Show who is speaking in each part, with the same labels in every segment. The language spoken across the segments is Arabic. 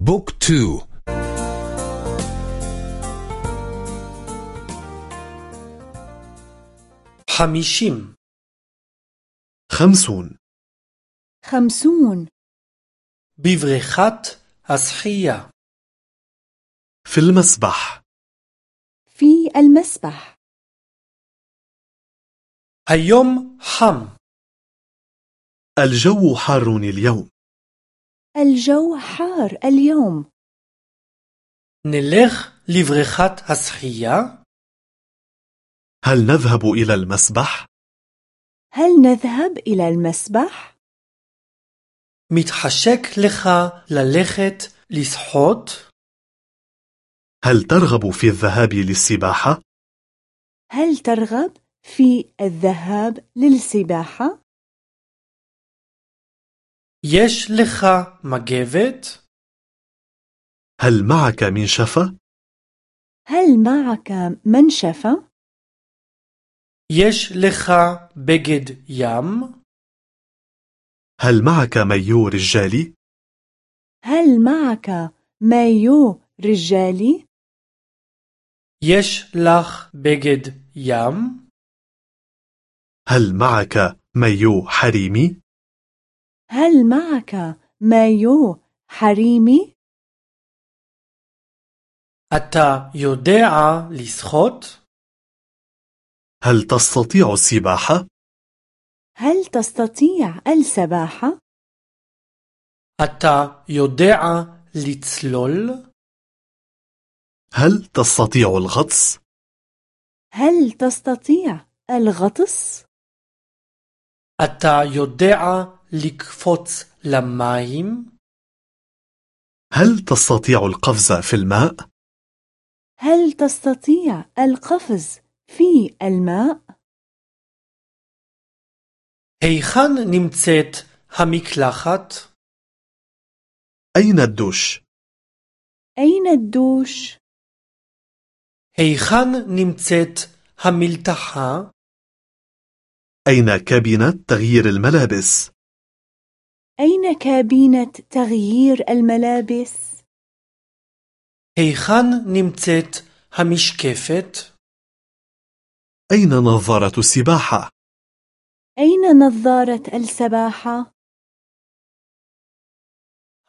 Speaker 1: بوك تو.
Speaker 2: حميشيم
Speaker 3: خمسون.
Speaker 4: خمسون.
Speaker 2: بفريخات أصحية.
Speaker 3: في المسبح.
Speaker 4: في المسبح.
Speaker 2: اليوم حم.
Speaker 3: الجو حار اليوم.
Speaker 4: الجو حار اليوم
Speaker 2: נלך לבריכת השחייה
Speaker 3: هل نذهب إلى المسبح؟
Speaker 4: هل نذهب إلى المسبح؟
Speaker 2: מתחשק לך ללכת לשחות?
Speaker 3: هل ترغب في الذهاب للسباحة؟
Speaker 4: هل ترغب في الذهاب للسباحة؟
Speaker 2: יש לך מגבת?
Speaker 3: هل معك منشفة؟
Speaker 4: هل معك منشفة؟
Speaker 2: יש לך בגד ים?
Speaker 3: هل معك مايو رجالي؟
Speaker 4: هل معك مايو رجالي؟
Speaker 2: יש לך בגד ים?
Speaker 3: هل معك مايو حريمي؟
Speaker 4: هل معك مايو حريمي؟
Speaker 2: אתה יודע לשחות?
Speaker 3: هل تستطيع السباحة؟
Speaker 4: هل تستطيع السباحة؟
Speaker 2: אתה יודע לצלול?
Speaker 3: هل تستطيع الغطس؟
Speaker 4: هل تستطيع الغطس؟
Speaker 2: אתה יודע לקפוץ למים?
Speaker 3: هل تستطيع القفز في الماء؟
Speaker 4: هل تستطيع القفز في الماء؟
Speaker 2: היכן נמצאת המקלחת?
Speaker 3: أين الدوش؟
Speaker 4: أين الدوش؟
Speaker 2: היכן נמצאת המלתחה?
Speaker 3: أين كابينة تغيير الملابس؟
Speaker 4: أين كابينة تغيير الملابس؟
Speaker 2: היכן נמצאת המשקפת?
Speaker 3: أين نظارة السباحة؟
Speaker 4: أين نظارة السباحة؟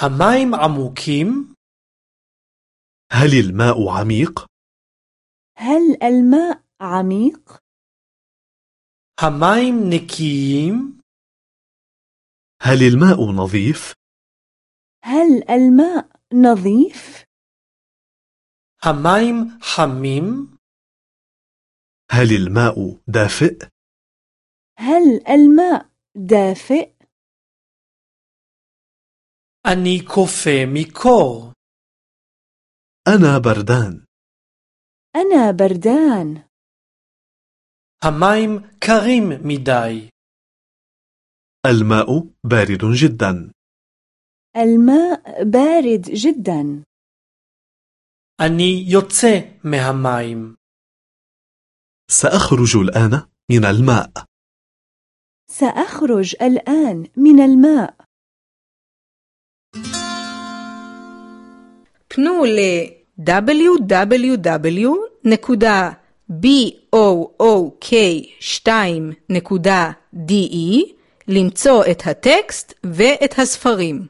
Speaker 2: המים עמוקים?
Speaker 3: هل الماء عميق؟
Speaker 4: هل الماء عميق؟
Speaker 2: המים נקיים?
Speaker 3: هل الماء نظيف؟
Speaker 4: هل الماء نظيف؟
Speaker 2: המים חמים?
Speaker 3: هل الماء دافئ؟
Speaker 4: هل الماء دافئ؟
Speaker 2: אני קופא מקור
Speaker 3: أنا بردان
Speaker 4: أنا بردان
Speaker 2: המים קרים מדי
Speaker 3: الماء بارد جدا
Speaker 4: الماء بارد جدا
Speaker 2: אני יוצא מהמים.
Speaker 3: سأخرج الآن من الماء
Speaker 4: سأخرج الآن من الماء
Speaker 5: פנו ל-www.book2.de למצוא את הטקסט ואת הספרים.